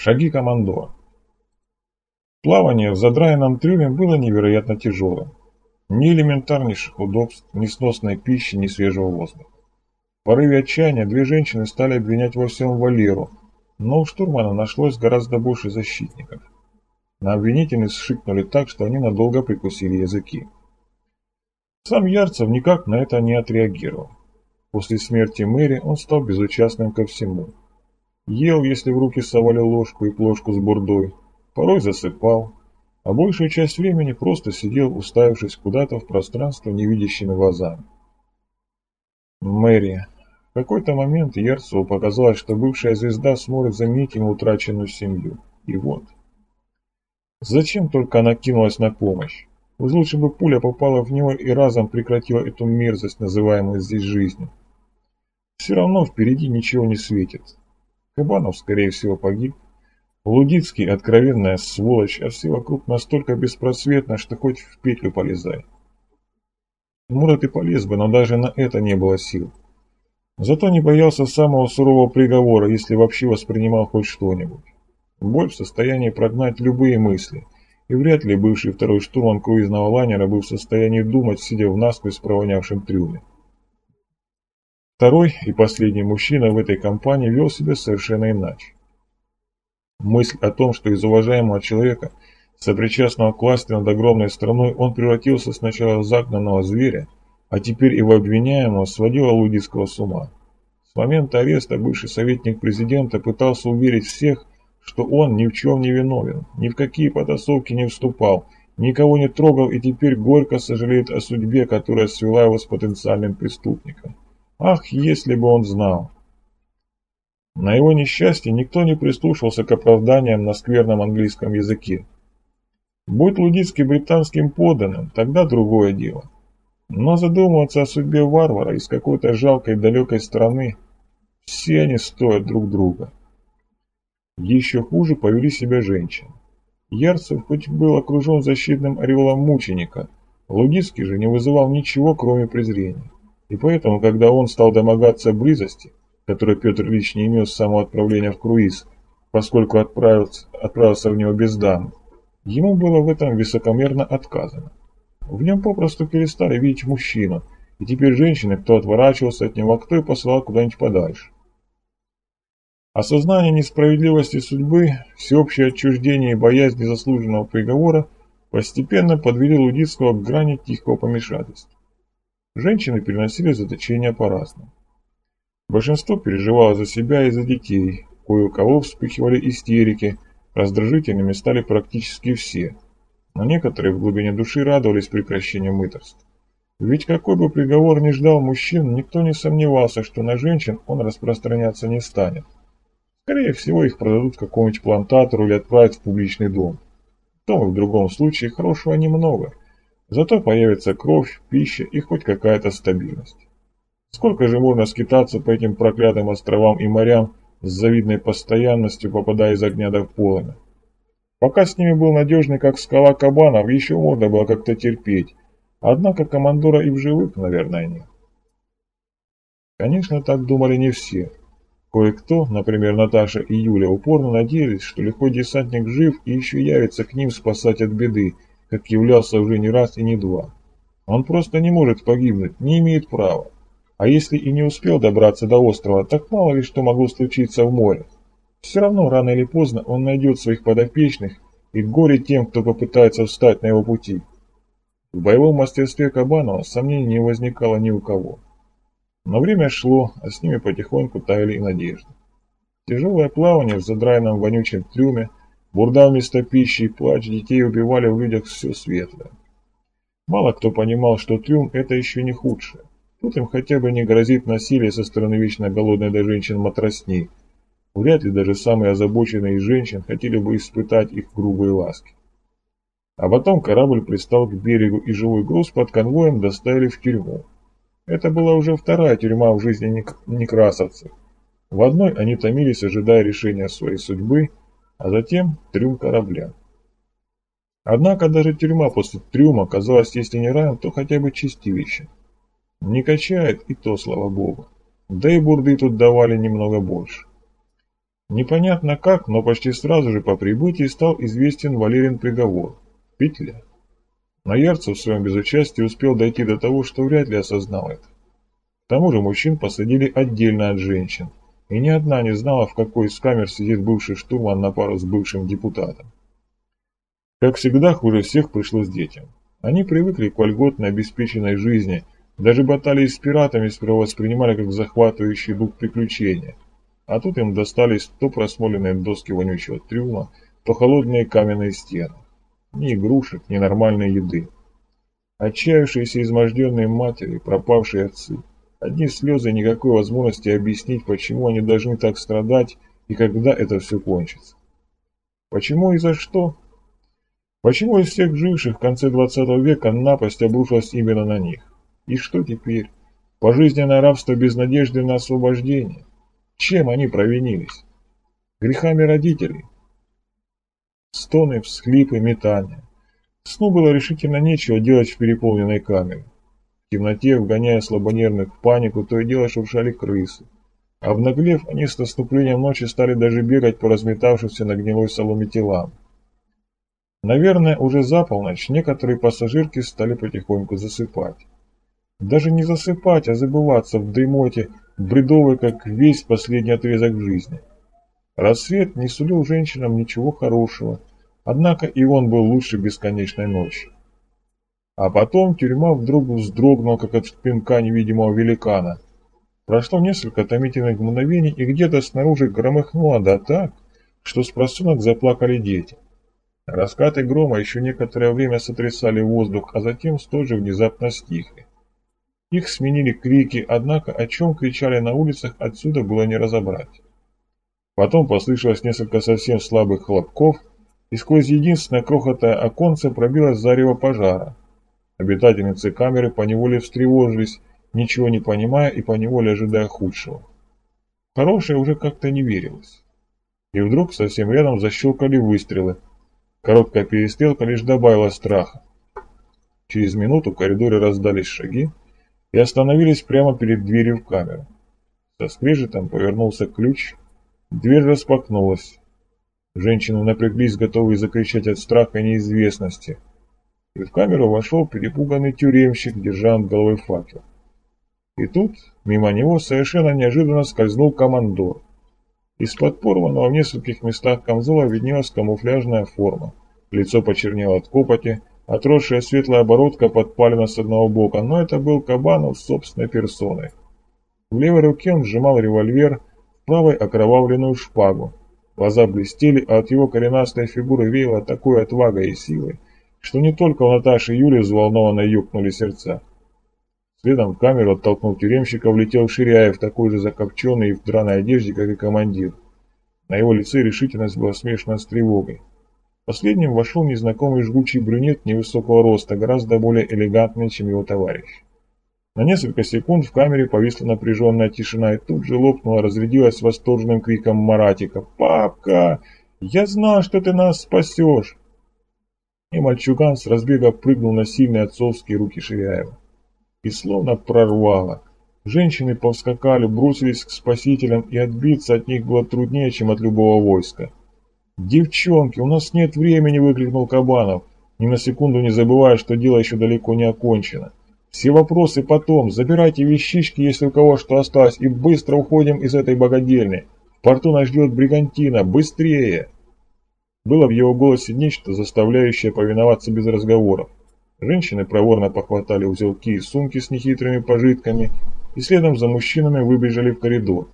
Шаги командора. Плавание в задраенном трюме было невероятно тяжелым. Ни элементарнейших удобств, ни сносной пищи, ни свежего воздуха. В порыве отчаяния две женщины стали обвинять во всем Валеру, но у штурмана нашлось гораздо больше защитников. На обвинительниц шикнули так, что они надолго прикусили языки. Сам Ярцев никак на это не отреагировал. После смерти Мэри он стал безучастным ко всему. Ел, если в руки совали ложку и плошку с бурдой, порой засыпал, а большую часть времени просто сидел, уставившись куда-то в пространство невидящими глазами. Мэри. В какой-то момент Ярцеву показалось, что бывшая звезда сможет заменить ему утраченную семью. И вот. Зачем только она кинулась на помощь? Уж лучше бы пуля попала в него и разом прекратила эту мерзость, называемую здесь жизнью. Все равно впереди ничего не светит. Кабанов, скорее всего, погиб. Лудицкий – откровенная сволочь, а все вокруг настолько беспросветно, что хоть в петлю полезай. Может и полез бы, но даже на это не было сил. Зато не боялся самого сурового приговора, если вообще воспринимал хоть что-нибудь. Боль в состоянии прогнать любые мысли – и вряд ли бывший второй штурман круизного лайнера был в состоянии думать, сидя в насквозь провонявшем трюме. Второй и последний мужчина в этой компании вел себя совершенно иначе. Мысль о том, что из уважаемого человека, сопричастного к власти над огромной страной, он превратился сначала в загнанного зверя, а теперь и в обвиняемого, сводила Лудицкого с ума. С момента ареста бывший советник президента пытался уверить всех, что он ни в чем не виновен, ни в какие потасовки не вступал, никого не трогал и теперь горько сожалеет о судьбе, которая свела его с потенциальным преступником. Ах, если бы он знал! На его несчастье никто не прислушался к оправданиям на скверном английском языке. Будь Лудицкий британским подданным, тогда другое дело. Но задумываться о судьбе варвара из какой-то жалкой далекой страны, все они стоят друг друга. Еще хуже повели себя женщины. Ярцев хоть был окружен защитным ореолом мученика, Лугицкий же не вызывал ничего, кроме презрения. И поэтому, когда он стал домогаться близости, которую Петр Ильич не имел с самого отправления в круиз, поскольку отправился, отправился в него без дам, ему было в этом высокомерно отказано. В нем попросту перестали видеть мужчину, и теперь женщины, кто отворачивался от него, а кто и посылал куда-нибудь подальше. Осознание несправедливости судьбы, всеобщее отчуждение и боязнь незаслуженного приговора постепенно подвели Лудицкого к грани тихого помешательства. Женщины переносили заточение по-разному. Большинство переживало за себя и за детей, кое у кого вспыхивали истерики, раздражительными стали практически все, но некоторые в глубине души радовались прекращению мыторств. Ведь какой бы приговор ни ждал мужчин, никто не сомневался, что на женщин он распространяться не станет. Скорее всего, их продадут какому-нибудь плантатору или отправят в публичный дом. В том и в другом случае хорошего немного. Зато появится кровь, пища и хоть какая-то стабильность. Сколько же можно скитаться по этим проклятым островам и морям с завидной постоянностью, попадая из огня до полымя? Пока с ними был надежный, как скала кабанов, еще можно было как-то терпеть. Однако командора и в живых, наверное, нет. Конечно, так думали не все. Кое-кто, например Наташа и Юля, упорно надеялись, что легкой десантник жив и еще явится к ним спасать от беды, как являлся уже не раз и не два. Он просто не может погибнуть, не имеет права. А если и не успел добраться до острова, так мало ли что могло случиться в море. Все равно рано или поздно он найдет своих подопечных и горе тем, кто попытается встать на его пути. В боевом мастерстве Кабанова сомнений не возникало ни у кого. Но время шло, а с ними потихоньку таяли и надежды. Тяжелое плавание в задраенном вонючем трюме, бурда вместо пищи и плач детей убивали в людях все светлое. Мало кто понимал, что трюм – это еще не худшее. Тут им хотя бы не грозит насилие со стороны вечно голодной до женщин матросней. Вряд ли даже самые озабоченные из женщин хотели бы испытать их грубые ласки. А потом корабль пристал к берегу, и живой груз под конвоем доставили в тюрьму. Это была уже вторая тюрьма в жизни некрасовцев. В одной они томились, ожидая решения своей судьбы, а затем трюм корабля. Однако даже тюрьма после трюма казалась, если не раем, то хотя бы чистилище. Не качает и то, слава богу. Да и бурды тут давали немного больше. Непонятно как, но почти сразу же по прибытии стал известен Валерин приговор – петля. Но Ярцев в своем безучастии успел дойти до того, что вряд ли осознал это. К тому же мужчин посадили отдельно от женщин, и ни одна не знала, в какой из камер сидит бывший штурман на пару с бывшим депутатом. Как всегда, хуже всех пришлось детям. Они привыкли к вольготной обеспеченной жизни, даже баталии с пиратами сперва воспринимали как захватывающий дух приключения. А тут им достались то просмоленные доски вонючего трюма, то холодные каменные стены. Ни игрушек, ни нормальной еды. Отчаявшиеся изможденные матери, пропавшие отцы. Одни слезы никакой возможности объяснить, почему они должны так страдать и когда это все кончится. Почему и за что? Почему из всех живших в конце 20 века напасть обрушилась именно на них? И что теперь? Пожизненное рабство без надежды на освобождение? Чем они провинились? Грехами родителей? Стоны, всхлипы, метания. Сну было решительно нечего делать в переполненной камере. В темноте, вгоняя слабонервных в панику, то и дело шуршали крысы. Обнаглев, они с наступлением ночи стали даже бегать по разметавшимся на гнилой соломе телам. Наверное, уже за полночь некоторые пассажирки стали потихоньку засыпать. Даже не засыпать, а забываться в дремоте, бредовой, как весь последний отрезок жизни. Рассвет не сулил женщинам ничего хорошего, однако и он был лучше бесконечной ночи. А потом тюрьма вдруг вздрогнула, как от пинка невидимого великана. Прошло несколько томительных мгновений, и где-то снаружи громыхнуло да так, что с просунок заплакали дети. Раскаты грома еще некоторое время сотрясали воздух, а затем столь же внезапно стихли. Их сменили крики, однако о чем кричали на улицах отсюда было не разобрать. Потом послышалось несколько совсем слабых хлопков, и сквозь единственное крохотное оконце пробилось зарево пожара. Обитательницы камеры поневоле встревожились, ничего не понимая и поневоле ожидая худшего. Хорошее уже как-то не верилось. И вдруг совсем рядом защелкали выстрелы, Короткая перестрелка лишь добавила страха. Через минуту в коридоре раздались шаги и остановились прямо перед дверью в камеру. Со скрежетом повернулся ключ, дверь распахнулась. Женщины напряглись, готовые закричать от страха и неизвестности. И в камеру вошел перепуганный тюремщик, держа над головой факел. И тут мимо него совершенно неожиданно скользнул командор. Из-под порванного в нескольких местах камзола виднелась камуфляжная форма. Лицо почернело от копоти, отросшая светлая оборотка подпалена с одного бока, но это был Кабанов собственной персоной. В левой руке он сжимал револьвер, в правой окровавленную шпагу. Глаза блестели, а от его коренастой фигуры веяло такой отвагой и силой, что не только у Наташи и Юли взволнованно юкнули сердца. Следом в камеру, оттолкнув тюремщика, влетел Ширяев, такой же закопченный и в драной одежде, как и командир. На его лице решительность была смешана с тревогой. Последним вошел незнакомый жгучий брюнет невысокого роста, гораздо более элегантный, чем его товарищ. На несколько секунд в камере повисла напряженная тишина, и тут же лопнула, разрядилась восторженным криком Маратика. «Папка! Я знал, что ты нас спасешь!» И мальчуган с разбега прыгнул на сильные отцовские руки Ширяева и словно прорвало. Женщины повскакали, бросились к спасителям, и отбиться от них было труднее, чем от любого войска. «Девчонки, у нас нет времени!» – выкрикнул Кабанов, ни на секунду не забывая, что дело еще далеко не окончено. «Все вопросы потом, забирайте вещички, если у кого что осталось, и быстро уходим из этой богадельни. В порту нас ждет бригантина, быстрее!» Было в его голосе нечто, заставляющее повиноваться без разговоров. Женщины проворно похватали узелки и сумки с нехитрыми пожитками и следом за мужчинами выбежали в коридор.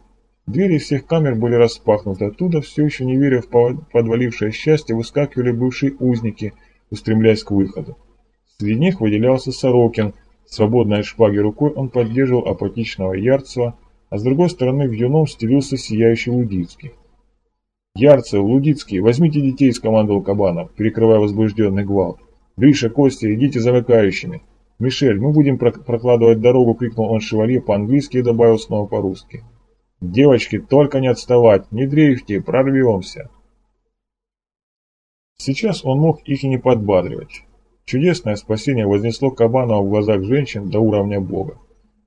Двери всех камер были распахнуты, оттуда, все еще не веря в подвалившее счастье, выскакивали бывшие узники, устремляясь к выходу. Среди них выделялся Сорокин, свободной от шпаги рукой он поддерживал апатичного Ярцева, а с другой стороны в юном стелился сияющий Лудицкий. «Ярцев, Лудицкий, возьмите детей», — скомандовал Кабанов, перекрывая возбужденный гвалт. «Гриша, Костя, идите замыкающими!» «Мишель, мы будем прокладывать дорогу!» — крикнул он шевалье по-английски и добавил снова по-русски. «Девочки, только не отставать! Не дрейфьте, прорвемся!» Сейчас он мог их и не подбадривать. Чудесное спасение вознесло Кабанова в глазах женщин до уровня Бога.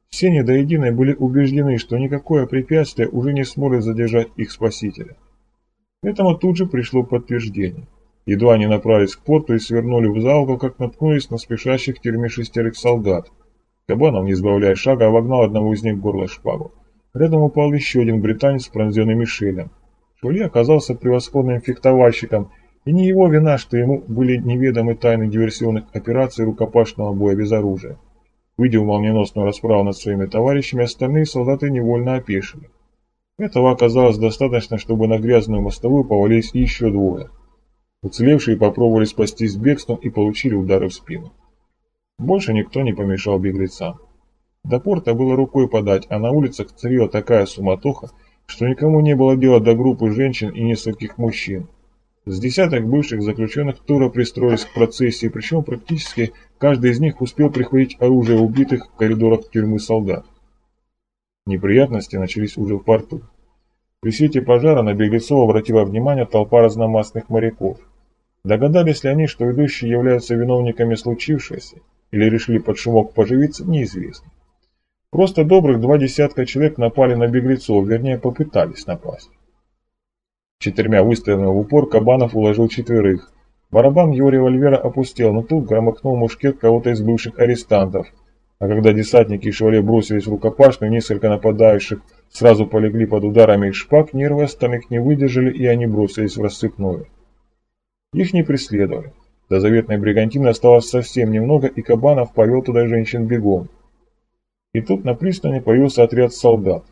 Все не до единой были убеждены, что никакое препятствие уже не сможет задержать их спасителя. Этому тут же пришло подтверждение. Едва они направились к порту и свернули в зал, как наткнулись на спешащих в тюрьме шестерых солдат. Кабанов, не сбавляя шага, вогнал одного из них в горло шпагу. Рядом упал еще один британец, пронзенный Мишелем. Шули оказался превосходным фехтовальщиком, и не его вина, что ему были неведомы тайны диверсионных операций рукопашного боя без оружия. Увидев молниеносную расправу над своими товарищами, остальные солдаты невольно опешили. Этого оказалось достаточно, чтобы на грязную мостовую повалились еще двое. Уцелевшие попробовали спастись бегством и получили удары в спину. Больше никто не помешал беглецам. До порта было рукой подать, а на улицах царила такая суматоха, что никому не было дела до группы женщин и нескольких мужчин. С десяток бывших заключенных тура пристроились к процессии, причем практически каждый из них успел прихватить оружие убитых в коридорах тюрьмы солдат. Неприятности начались уже в порту. При свете пожара на беглецов обратила внимание толпа разномастных моряков. Догадались ли они, что ведущие являются виновниками случившегося, или решили под шумок поживиться, неизвестно. Просто добрых два десятка человек напали на беглецов, вернее попытались напасть. Четырьмя выстрелами в упор Кабанов уложил четверых. Барабан его револьвера опустел, но тут громыхнул мушкет кого-то из бывших арестантов. А когда десантники и шевале бросились в рукопашную, несколько нападающих сразу полегли под ударами их шпаг, нервы остальных не выдержали, и они бросились в рассыпную. Их не преследовали. До заветной бригантины осталось совсем немного, и Кабанов повел туда женщин бегом. И тут на пристани появился отряд солдат.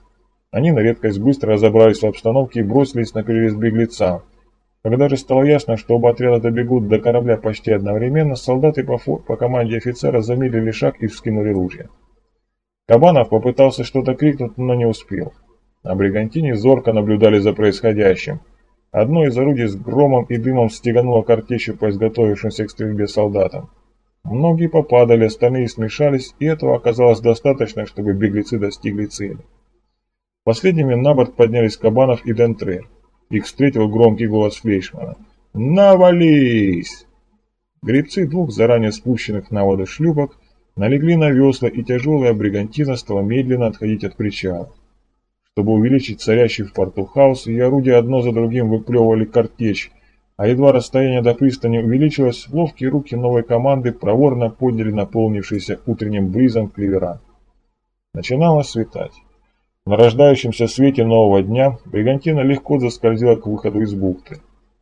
Они на редкость быстро разобрались в обстановке и бросились на перерез беглецам. Когда же стало ясно, что оба отряда добегут до корабля почти одновременно, солдаты по, по команде офицера замедлили шаг и вскинули ружья. Кабанов попытался что-то крикнуть, но не успел. На бригантине зорко наблюдали за происходящим. Одно из орудий с громом и дымом стегануло картечью по изготовившимся к стрельбе солдатам. Многие попадали, остальные смешались, и этого оказалось достаточно, чтобы беглецы достигли цели. Последними на борт поднялись Кабанов и Дентрер. Их встретил громкий голос Флейшмана. «Навались!» Гребцы двух заранее спущенных на воду шлюпок налегли на весла, и тяжелая бригантина стала медленно отходить от причала. Чтобы увеличить царящий в порту хаос, и орудия одно за другим выплевывали картечь, а едва расстояние до пристани увеличилось, ловкие руки новой команды проворно подняли наполнившийся утренним бризом клевера. Начинало светать. В нарождающемся свете нового дня бригантина легко заскользила к выходу из бухты.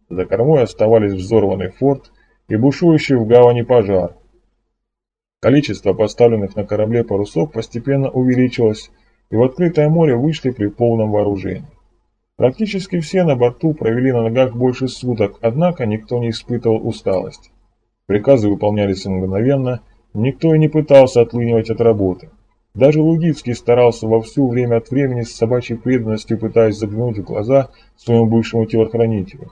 За кормой оставались взорванный форт и бушующий в гавани пожар. Количество поставленных на корабле парусов постепенно увеличилось, и в открытое море вышли при полном вооружении. Практически все на борту провели на ногах больше суток, однако никто не испытывал усталости. Приказы выполнялись мгновенно, никто и не пытался отлынивать от работы. Даже Лугицкий старался во всю время от времени с собачьей преданностью пытаясь заглянуть в глаза своему бывшему телохранителю.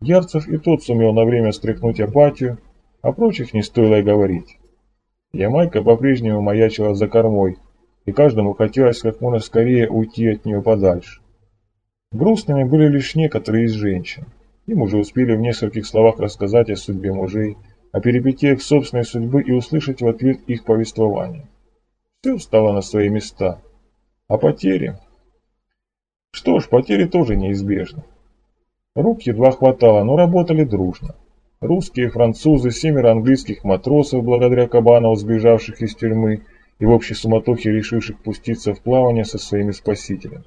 Ярцев и тот сумел на время стряхнуть апатию, а прочих не стоило и говорить. Ямайка по-прежнему маячила за кормой, и каждому хотелось как можно скорее уйти от нее подальше. Грустными были лишь некоторые из женщин. Им уже успели в нескольких словах рассказать о судьбе мужей, о перипетиях собственной судьбы и услышать в ответ их повествование. Все встало на свои места. А потери? Что ж, потери тоже неизбежны. Рук едва хватало, но работали дружно. Русские, французы, семеро английских матросов, благодаря Кабанову, сбежавших из тюрьмы, и в общей суматохе решивших пуститься в плавание со своими спасителями.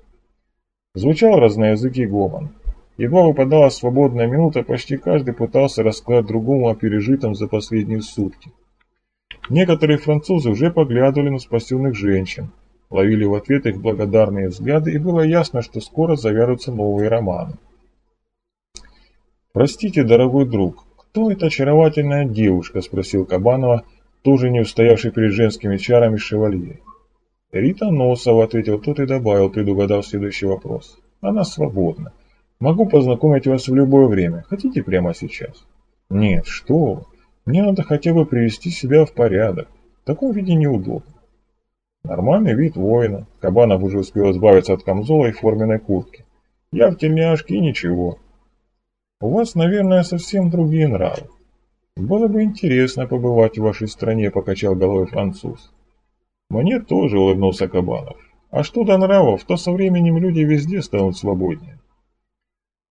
Звучал разноязыкий гомон. Едва выпадала свободная минута, почти каждый пытался рассказать другому о пережитом за последние сутки. Некоторые французы уже поглядывали на спасенных женщин, ловили в ответ их благодарные взгляды, и было ясно, что скоро завяжутся новые романы. «Простите, дорогой друг, кто эта очаровательная девушка?» – спросил Кабанова – тоже не устоявший перед женскими чарами шевалье. «Рита Носова», — ответил тот и добавил, предугадав следующий вопрос. «Она свободна. Могу познакомить вас в любое время. Хотите прямо сейчас?» «Нет, что вы. Мне надо хотя бы привести себя в порядок. В таком виде неудобно». «Нормальный вид воина». Кабанов уже успел избавиться от камзола и форменной куртки. «Я в тельняшке и ничего». «У вас, наверное, совсем другие нравы. «Было бы интересно побывать в вашей стране», — покачал головой француз. «Мне тоже», — улыбнулся Кабанов. «А что до нравов, то со временем люди везде станут свободнее».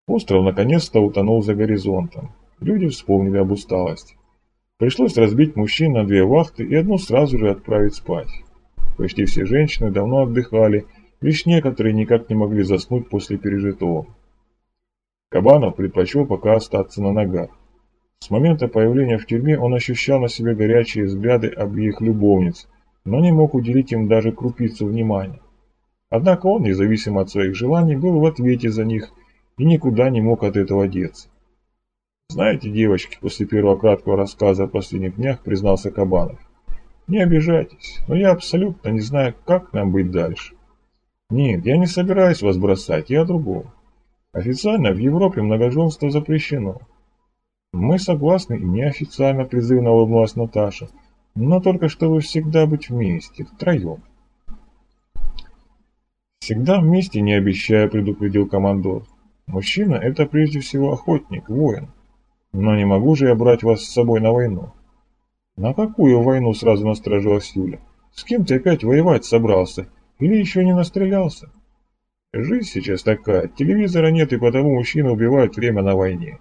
Остров наконец-то утонул за горизонтом. Люди вспомнили об усталости. Пришлось разбить мужчин на две вахты и одну сразу же отправить спать. Почти все женщины давно отдыхали, лишь некоторые никак не могли заснуть после пережитого. Кабанов предпочел пока остаться на ногах. С момента появления в тюрьме он ощущал на себе горячие взгляды обеих любовниц, но не мог уделить им даже крупицу внимания. Однако он, независимо от своих желаний, был в ответе за них и никуда не мог от этого деться. «Знаете, девочки, после первого краткого рассказа о последних днях признался Кабанов, не обижайтесь, но я абсолютно не знаю, как нам быть дальше. Нет, я не собираюсь вас бросать, я другого. Официально в Европе многоженство запрещено. Мы согласны и неофициально призывно улыбнулась Наташа, но только чтобы всегда быть вместе, втроем. Всегда вместе не обещаю, предупредил командор. Мужчина – это прежде всего охотник, воин. Но не могу же я брать вас с собой на войну. На какую войну сразу насторожилась Юля? С кем ты опять воевать собрался? Или еще не настрелялся? Жизнь сейчас такая, телевизора нет, и потому мужчины убивают время на войне.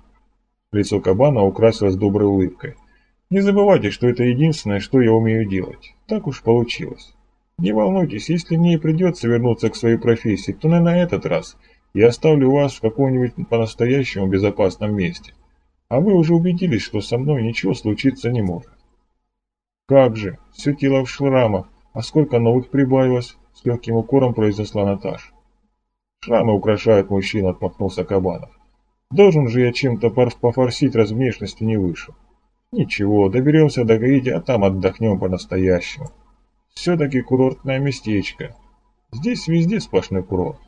Лицо кабана украсилось доброй улыбкой. Не забывайте, что это единственное, что я умею делать. Так уж получилось. Не волнуйтесь, если мне и придется вернуться к своей профессии, то на этот раз. Я оставлю вас в каком-нибудь по-настоящему безопасном месте. А вы уже убедились, что со мной ничего случиться не может. Как же, все тело в шрамах, а сколько новых прибавилось, с легким укором произнесла Наташа. Шрамы украшают мужчин, отмахнулся Кабанов. Должен же я чем-то пофорсить, раз внешности не вышел. Ничего, доберемся до Гаити, а там отдохнем по-настоящему. Все-таки курортное местечко. Здесь везде сплошной курорт.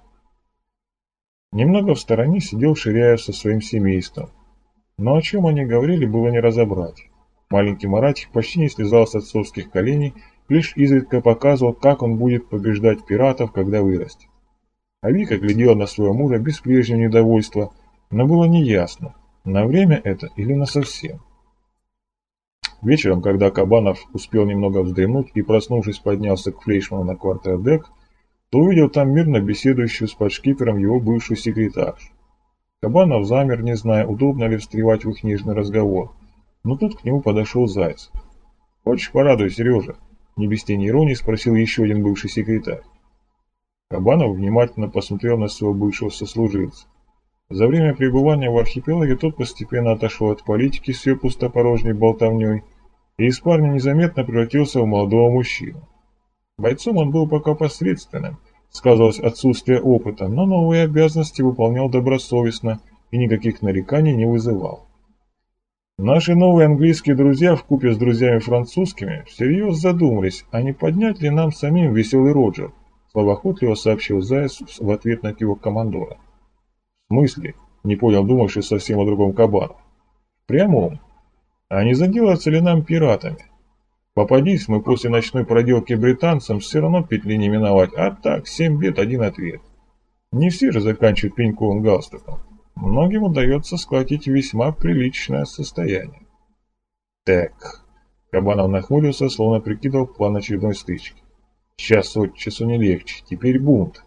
Немного в стороне сидел Ширяев со своим семейством. Но о чем они говорили, было не разобрать. Маленький Маратик почти не слезал с отцовских коленей, лишь изредка показывал, как он будет побеждать пиратов, когда вырастет. А Вика глядела на своего мужа без прежнего недовольства, но было неясно, на время это или на совсем. Вечером, когда Кабанов успел немного вздремнуть и, проснувшись, поднялся к Флейшману на квартердек, то увидел там мирно беседующую с подшкипером его бывшую секретарш. Кабанов замер, не зная, удобно ли встревать в их нежный разговор, но тут к нему подошел Зайцев. «Хочешь, порадуй, Сережа?» – не без тени иронии спросил еще один бывший секретарь. Кабанов внимательно посмотрел на своего бывшего сослуживца. За время пребывания в архипелаге тот постепенно отошел от политики с ее пустопорожней болтовней и из парня незаметно превратился в молодого мужчину. Бойцом он был пока посредственным, сказывалось отсутствие опыта, но новые обязанности выполнял добросовестно и никаких нареканий не вызывал. Наши новые английские друзья в купе с друзьями французскими всерьез задумались, а не поднять ли нам самим веселый Роджер, словоохотливо сообщил Заяц в ответ на кивок командора. В смысле? Не понял думавший совсем о другом кабану. В прямом. А не заделаться ли нам пиратами? Попадись мы после ночной проделки британцам, все равно петли не миновать, а так, семь бед, один ответ. Не все же заканчивают пеньковым галстуком. Многим удается сколотить весьма приличное состояние. Так, Кабанов нахмурился, словно прикидывал план очередной стычки. Час от часу не легче, теперь бунт.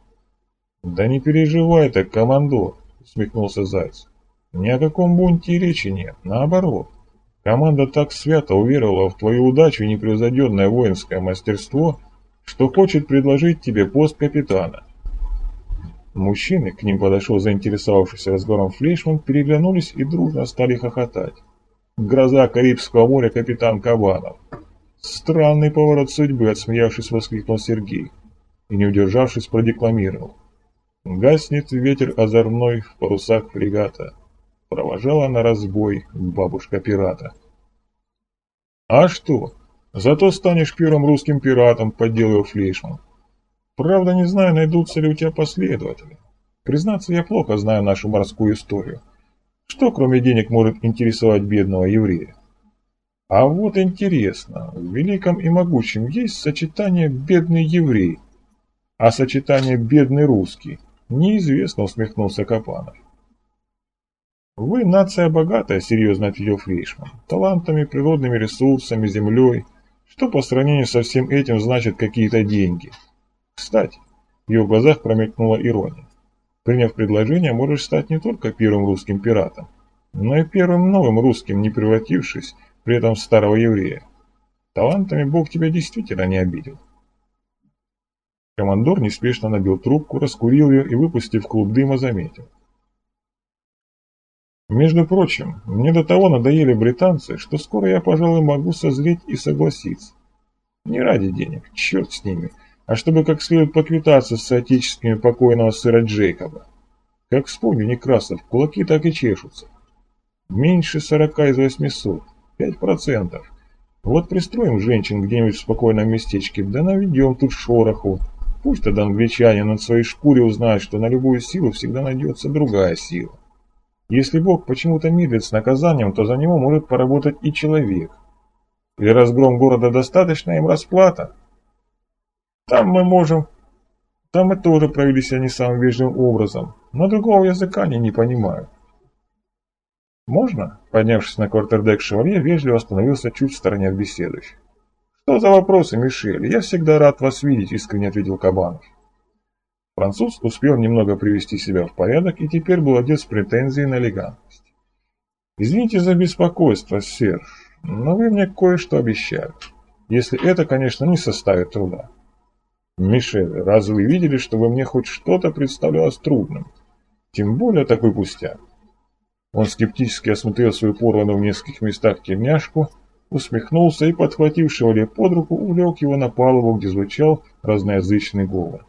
Да не переживай так, командор, усмехнулся Зайц. Ни о каком бунте речи нет, наоборот. Команда так свято уверовала в твою удачу и непревзойденное воинское мастерство, что хочет предложить тебе пост капитана. Мужчины, к ним подошел заинтересовавшийся разговором Флейшман, переглянулись и дружно стали хохотать. «Гроза Карибского моря, капитан Кабанов!» «Странный поворот судьбы», — отсмеявшись, воскликнул Сергей и, не удержавшись, продекламировал. «Гаснет ветер озорной в парусах фрегата, Провожала на разбой бабушка пирата. А что? Зато станешь первым русским пиратом, подделал Флейшман. Правда, не знаю, найдутся ли у тебя последователи. Признаться, я плохо знаю нашу морскую историю. Что, кроме денег, может интересовать бедного еврея? А вот интересно, в великом и могучем есть сочетание «бедный еврей», а сочетание «бедный русский» неизвестно, усмехнулся Капанов. «Вы нация богатая», — серьезно ответил Фрейшман. «Талантами, природными ресурсами, землей. Что по сравнению со всем этим значит какие-то деньги?» «Кстати», — в его глазах промелькнула ирония. Приняв предложение, можешь стать не только первым русским пиратом, но и первым новым русским, не превратившись при этом в старого еврея. Талантами Бог тебя действительно не обидел. Командор неспешно набил трубку, раскурил ее и, выпустив клуб дыма, заметил. Между прочим, мне до того надоели британцы, что скоро я, пожалуй, могу созреть и согласиться. Не ради денег, черт с ними, а чтобы как следует поквитаться с соотечественными покойного сэра Джейкоба. Как вспомню Некрасов, кулаки так и чешутся. Меньше сорока из восьмисот, пять процентов. Вот пристроим женщин где-нибудь в спокойном местечке, да наведем тут шороху. Пусть тогда англичане над своей шкуре узнают, что на любую силу всегда найдется другая сила. Если Бог почему-то медлит с наказанием, то за него может поработать и человек. Или разгром города достаточно им расплата? Там мы можем... Там мы тоже провели себя не самым вежливым образом, но другого языка они не понимают. «Можно?» Поднявшись на квартердек шевалье, вежливо остановился чуть в стороне от беседующих. «Что за вопросы, Мишель? Я всегда рад вас видеть», — искренне ответил Кабанов. Француз успел немного привести себя в порядок и теперь был одет с претензией на элегантность. «Извините за беспокойство, Серж, но вы мне кое-что обещали. Если это, конечно, не составит труда». «Мишель, разве вы видели, чтобы мне хоть что-то представлялось трудным? Тем более такой пустяк». Он скептически осмотрел свою порванную в нескольких местах темняшку, усмехнулся и, подхватив Шевале под руку, увлек его на палубу, где звучал разноязычный говор.